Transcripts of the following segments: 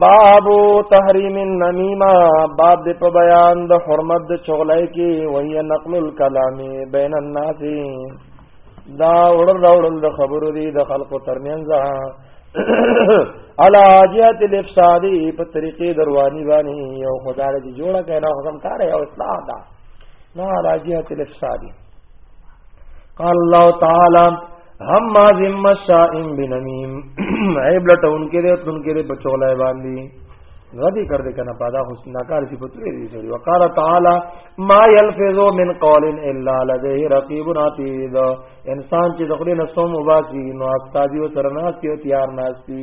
باب تحریم النمیمه باب د په بیان د حرمت د چغلای کې وهي نقل الكلام بین الناس دا وړل راوړل د خبرو دی د خلقو ترمنځ علا جهت الافسادی په طریقې دروانی باندې یو خدای دې جوړه کړه حکم کار یو اصلاح دا نه علا جهت الافسادی قال الله تعالی هم ما ذمه شائم بنمیم عیب لټون کې دی تون کې دی په چولای باندې غدی کر دے کنا پادا حسن ناکار سی پتوی دی سوری وقال تعالی ما یلفظو من قول الا لدیه رقیب ناتید انسان چې دخلی نسوم وباسی نو استادی و سرناستی و تیار ناستی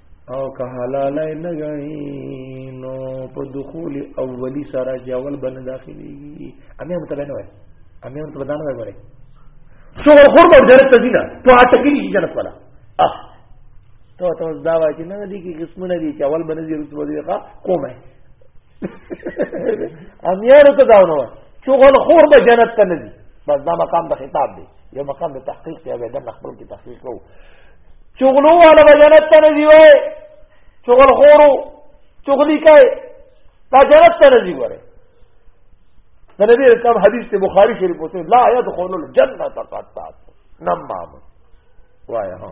او که حلال نه غني نو په دخول اولی سره جوول بن داخلي امه هم تبه نه وای امه هم تبه نه وای شو خور به جنت ته دینه ته هټه کې جنت ولا اه ته ته دا وای چې نه دي کې قسمونه دي چې اول باندې رسول دی ښا کومه امیار ته دا نه وای شو خور به جنت ته نه دي بس دا مقام د خطاب دی یو مقام د تحقیق دی او د خپل کې تحقیق کوو چغلو والا به جنت ته نه ځي وای چغل خورو چغلی کوي دا جنت ته نه ځي وره د نبی اسلام حدیث ته بخاری شریف وته لا يدخل الجنه قطات نمام وایا ها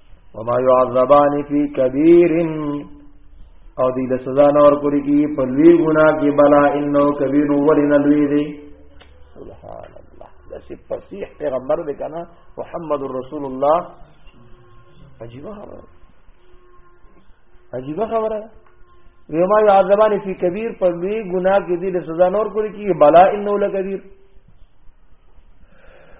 وما يعذبان في كبير او دی له سزا نه ور کوي کی په لوی ګنا کې بلا انه کبیر ولن لوی دی سبحان الله دا سی فصیح پیغمبر دی کنه محمد رسول الله عجیب خبره عجیب خبره وما يعذبان في كبير په لوی ګنا کې دی له سزا نه ور کوي کی بلا انه لکبیر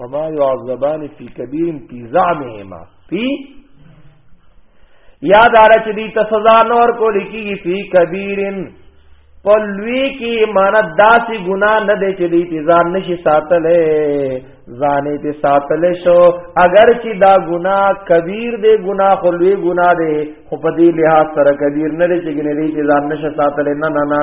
وما يعذبان في كبير في زعمهما في یاد آره چې دې ته سزا نور کول کیږي فی کبیرن پلوی کی مان داسې ګنا نه دې چې دې ځان نشي ساتلې ځانې دې ساتلې شو اگر چې دا ګنا کبیر دې ګنا خلوی ګنا دې خو په دې لحاظ سره کبیر نه دې چې ګنې دې ځان نشي ساتلې نه نه نه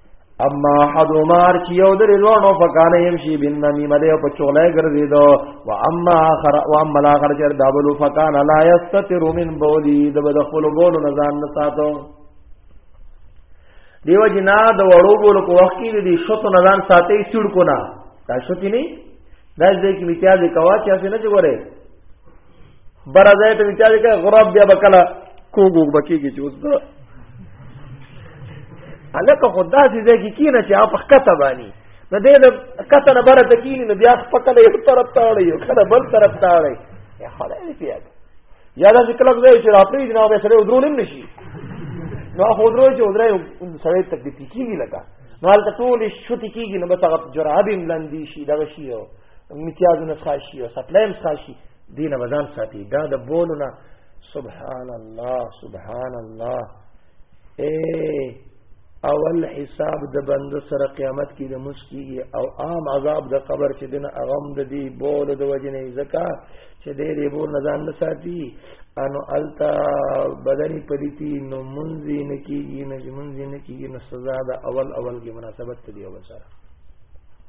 اما حد مار چې یو درې لونو په کانه يم شي بن نمیم دی په چولای ګرځي دو و اما اخر و اما الاخر چې دابل فکان لا یستتر من بولی د بدخل بول نزان نه ساتو دیو جنا د وړو بول کو وخت کې دي شتو نزان ساتي سړ کو نه دا شتی نه دا ځکه چې امتیاز کوا چې اسنه جوړه بره ځای ته چا چې غراب بیا بکلا کوګو بکیږي چې اوس دا الکه خدا دې دې کې کینه چې اپ خطه باندې د دې د کته نه بره تکینی نو بیا خپل یو طرف ته اړي یو کله بل طرف ته اړي یا خدای دې پیاد یا دا ذکر لږ دی چې راپری جناب سره ودرول هم نشي نو خو درو چې ودرای سره تکلیف کیږي لکه نو حالت ټول شوتی کیږي نو بس هغه جرابین لندې شي دا شي امتیازونه خاشي او سپلایم خاشي دینه بزان ساتي دا د بولونه سبحان الله سبحان الله اے اول حساب د بند سره قیامت کې د مسکیږي او عام عذاب د قبر چې دنه اغم د دی بول د وجنې زکا چې دې دې بول نه ځان ساتي انو التا بدني پلیتی نو منځي نه کیږي نه منځي نه کیږي نو سزا د اول اول کې مناسبت دی او بسره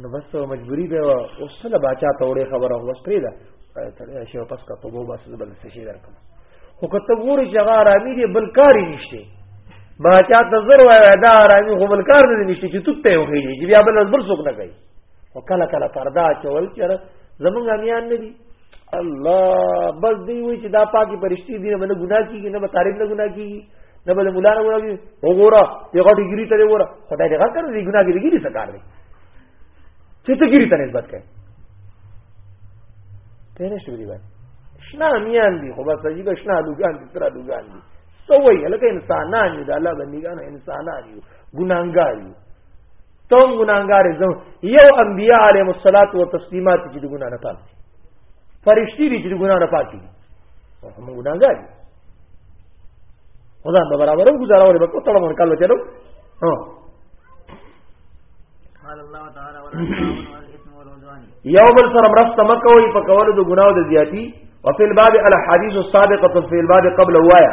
نو بس ته مجبوری به اوس سره باچا ته وړې خبره اوس پرې ده تړې شي پس کا توبه بس بل څه شي درکم خو کته ګوري چې هغه آرامي دی بل کار یې نشته باچا ته زر وای دا آرامي خو بل کار نه نشته چې تو ته وخی چې بیا بل بل څوک نه کوي وکاله کله پردا چول چې زمونږ امیان نه دي الله بس دی وی چې دا پاکي پرشتي دي نه ګناه کیږي نه به طالب نه ګناه کیږي نه به مولا نه ګناه کیږي وګوره دغه ډیګری ته وګوره خدای دې غکر دې ګناه کیږي دې سکار دی چې ته ګری ته نسبت کوي ته نشته دی باندې شنا میان دي خو بس عجیب شنا لوګان دي تر لوګان دي سوې لکه انسانان دي الله بندګان انسانان دي ګناګار دي توم ګناګار زم یو انبیاء علیهم الصلاۃ والتسلیمات چې د ګنا نه پاک دي فرشتي دي چې د ګنا نه پاک دي هم ګناګار دي خدا به برابر گزاره ولې په تړه مون کالو چلو ها قال الله تعالی یوم سره مرسته مکوې په کولو د ګناو د زیاتی وفي الباب الاحاديث السابقه في الباب قبل وایا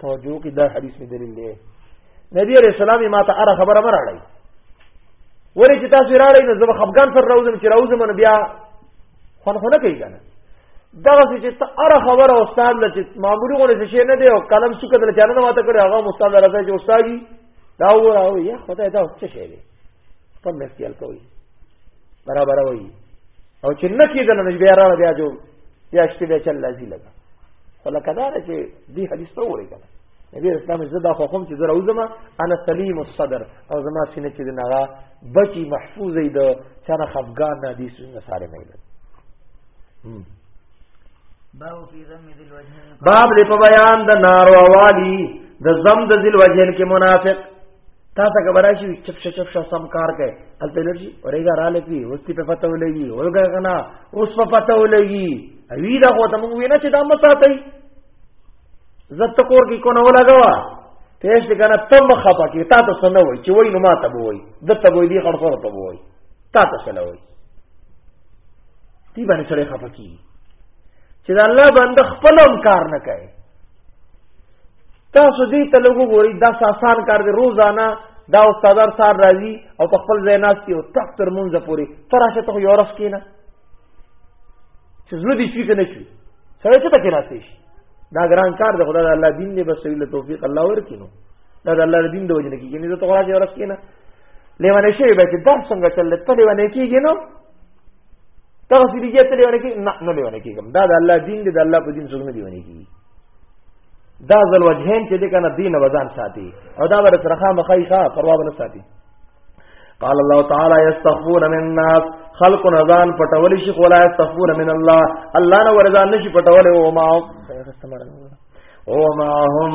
توجه کی دا حدیث می دلیل دی نبی علیہ السلام ما ته اره خبره مراړی ورې چې تاسو راړی نه زب خفغان سره راوزم چې راوزم نو بیا خون خونه کوي کنه دغه چې ته اره خبره استاد لچ معمولی غو نه شي نه دی او قلم سکه دل چانه ماته کړی هغه استاد راځي چې استادي دا وراو یا خدای دا څه شي په مرستيال کوي برابر وي او چې نه کېدل نو بیا راړه بیا جو بیا شته بیا چل لازم لګا ولکه دا چې دې حدیث ته وره کنه نبی اسلام زدا خو کوم چې زرا وزما انا سلیم الصدر او زما سینې چې دغه بچي محفوظ دی د چانه خفقان نه دي سونه ساره نه لګ باب دې په بیان د ناروا والی د زم د ذل وجهن کې منافق تا ته خبر شي چپ چپ چپ سم کار کوي الته لږي اورېګا را لپی اوس په پته ولګي اورګا کنا اوس په پته ولګي وی دا خو ته مونږ وینا چې دا مساتای زت کور کې کو نه ولګوا پېښ دې کنه تم خپه کې تا ته سن وای چې وای نو ما ته وای د ته وای دی خرڅور ته وای تا ته سن وای دی باندې سره خپه کی چې الله بنده خپل کار نه کوي تاسو دې ته لګو ګوري دا آسان کار دی روزانه دا استادار سار راځي او په خپل ځای ناشتي او تک تر مونږ پوري تراشه ته یو رس کینه چې زړه دې شي کنه شي سره ته پکې راځي شي دا ګران کار دی خدای الله دین دې بس ویل توفیق الله ورکینو دا د الله دین د وجه نه کیږي نه ته خلاص یو رس کینه لیوانه شي به چې دا څنګه چل ته لیوانه کیږي نو تاسو دې ته لیوانه کې نه نه لیوانه کیږم دا د الله دین دې د الله په دین څنګه لیوانه کیږي دا ذل وجهین چې د کنه دین وزن ساتي او دا ور سره خامخې ښه پروا نه ساتي قال الله تعالی یستخفون من الناس خلق نزان پټول شي ولا یستخفون من الله الله نه ورزان نشي پټول او ما او ما هم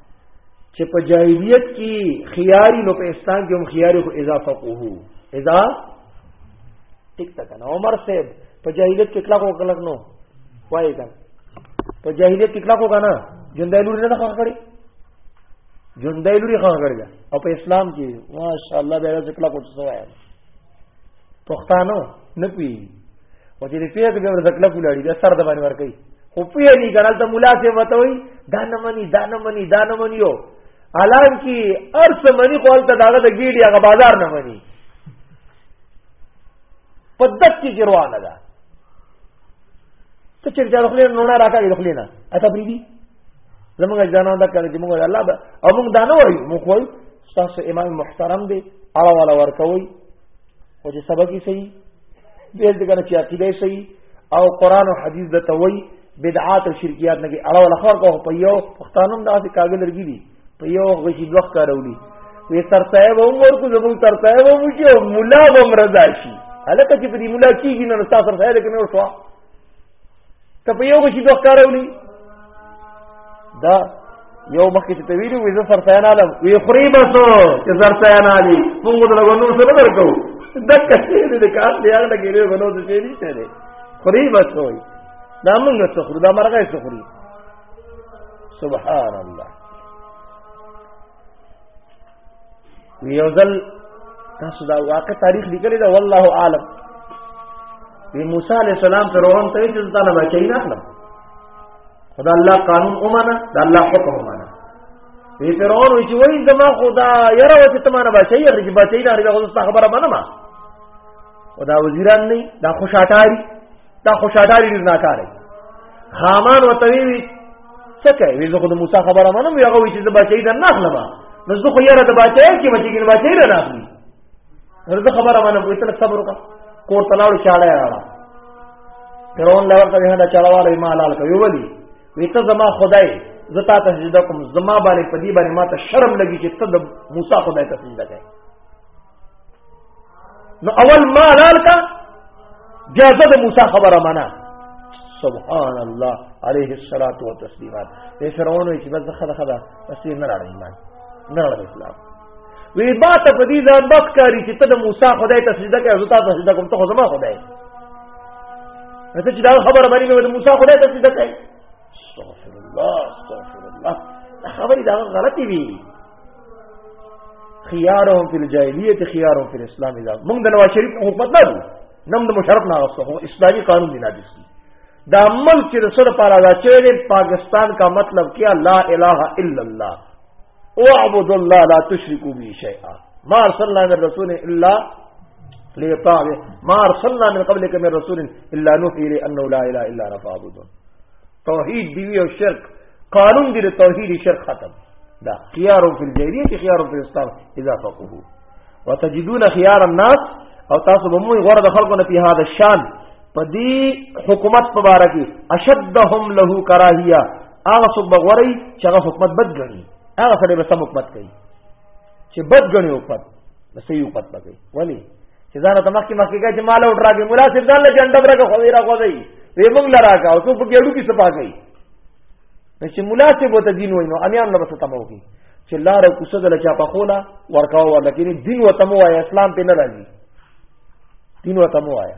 چې په جاهلیت کې خياري نو په اسلام کې هم خياري خو اضافه کوو اذا ټیک تا کنه عمر صاحب په جاهلیت کې کلا کو کلک نو وای کنه په جاهلیت کې کلا کو کنه جندای لوري نه خبر کړی جندای لوري خبر کړی او په اسلام کې ماشاءالله به راځي کلا کو څه وایي پښتانو نه پی او چې دې پیغه به ور زکړه کولاړي بیا سر د باندې ور کوي خو پیه نه ګڼل ته مولا څه وته وي دا نه مني دا نه مني دا نه مني یو الان کې ارس مني خو ته داغه د ګیډي هغه بازار نه مني په دک کې ګروانه ده ته چې ځل خپل نو نه راکړې خپل نه اته بری دي زمونږ ځانان دا کړی چې موږ الله او موږ دا نه وایو موږ وایو تاسو امام محترم دی اړه ولا ورکوي او چې سبق یې صحیح دې دې کنه چې عقیده صحیح او قران او حدیث د توي بدعات او شرکیات نه کې اړه ولا خبر کو په یو پښتانم داسې کاګل لرګي دي په یو غشي دوخ کارولي وی تر صاحب هم ورکو زموږ تر صاحب هم شي او مولا هم رضا شي هلکه چې په دې مولا کېږي نو تاسو سره سره کې نو شو ته په یو غشي دوه ښکاره ولي دا یو مخکې چې ته ویلي وې زه سرسایان عالم وی خوري بس چې سرسایان عالي موږ د لګونو سره درکو د کسې دې کار دی هغه کې له غنو څه نه چره خوري بس وي دا موږ څه خورو دا مرغه څه خوري سبحان الله یو ځل تاسو دا واقع تاریخ لیکلی دا والله عالم وی موسی علی السلام فرعون ته چې ځانه بچی نه اخلم خدا الله قانون اومانه دا الله حکم اومانه وی فرعون وی چې وای زما خدا یره وته تمانه بچی یره چې بچی نه لري خو خبره منم خدا وزیران نه دا خوشاټاری دا خوشاډاری ډیر ناکاره خامان وتوی وی څه کوي وی زه خو د موسی خبره منم یو غوي چې بچی در ناخلم نو زه خو یاره د بچی کې بچی کې بچی نه ناخلی زه خبره منم وی تل صبر وکړه کور تلاړو چاړه راړه فرعون لا ورته هدا چاړواله ما حلال کوي ولی وی ته زما خدای زتا ته سجده کوم زما باندې پدی باندې ما ته شرم لګی چې ته د موسی خدای ته سجده کوي نو اول ما حلال کا بیا زه د موسی خبره معنا سبحان الله عليه الصلاه والتسليمات به فرعون وی چې بس خدا خدا بس یې نه راړی ایمان نه راړی اسلام وی با ته په دې ځان بس کاری چې ته د موسی خدای ته سجده کوي زه تاسو سجده کوم ته خو زما خدای ته چې دا خبره باندې مې د موسی خدای ته سجده کوي استغفر الله استغفر الله خبرې دا غلطي وی خيارهم في الجاهليه خيارهم في الاسلام اذا موږ د نواز شریف حکومت نه دي نم د مشرف نه غوښته خو اسلامي قانون دی ناجس دي دا ملک چې سره پارا دا چې پاکستان کا مطلب کیا لا اله الا الله اعبد الله لا تشركوا به شيئا ما ارسلنا من رسول الا ليطاع ما ارسلنا من قبلك من رسول الا نوحي اليه انه لا اله الا انا فاعبدون توحید دی او شرک قانون دی توحید شرک ختم دا خيار فی الجاهلیت خيار فی الاسلام اذا فقهوا وتجدون خيار الناس او تاسو به موږ غره د خلکو نه په هاذ شان په دې حکومت مبارک اشدهم له کراهیه هغه څوک بغوري چې هغه حکومت بد غني هغه سره به سم حکومت کوي چې بد غني اوپت د صحیح اوپت پکې ولی چې ځان ته مخکې مخکې کې چې مال او ډراګي مولا صاحب ځان له جنډه برګه خو ویرا خو دی وی موږ لرا کا او څو په ګړو کې سپا گئی چې مولا صاحب ته دین وینو امیان نه بس تمو کی چې لار کوسه د لچا په خولا ورکاو ولکې دین و تمو وای اسلام په نه راځي دین و تمو وای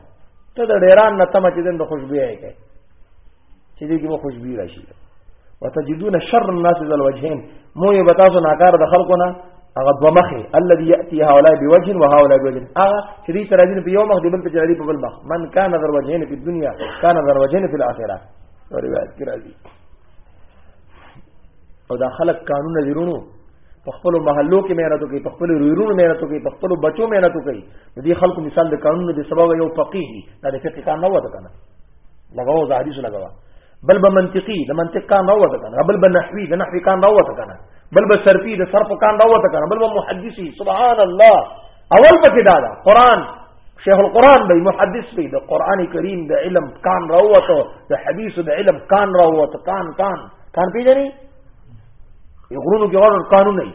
ته د ډیران نه تم چې دین د خوشبو یې کوي چې دې کې به خوشبوي راشي وتجدون شر الناس ذل وجهين مو یې بتاسو ناکار د خلکو نه هغه دوه مخه الذي ياتي هؤلاء بوجه وهؤلاء بوجه هغه چې دې تر دې په یو مخ دې بل په جړې په بل مخ من کان ذل وجهين په دنیا کان ذل وجهين په الاخره روایت کې راځي او دا خلک قانون نظرونو په خپل محلو کې مهنت کوي په خپل رویرونو مهنت کوي په خپل بچو مهنت کوي د دې خلکو مثال د قانون د سبب یو فقيه دی دا د فقې کار نه وته کنه لغو د حدیث لغوا بل به منطقي د منطق کان راوت کنه بل به نحوي د نحوي کان راوت کنه بل به صرفي د صرف کان راوت کنه بل به محدثي سبحان الله اول پکې دا دا قران شیخ القران به محدث به د قران کریم د علم کان راوت د حدیث د علم کان راوت کان کان کان پیژني یو غرونو کې ورن قانون نه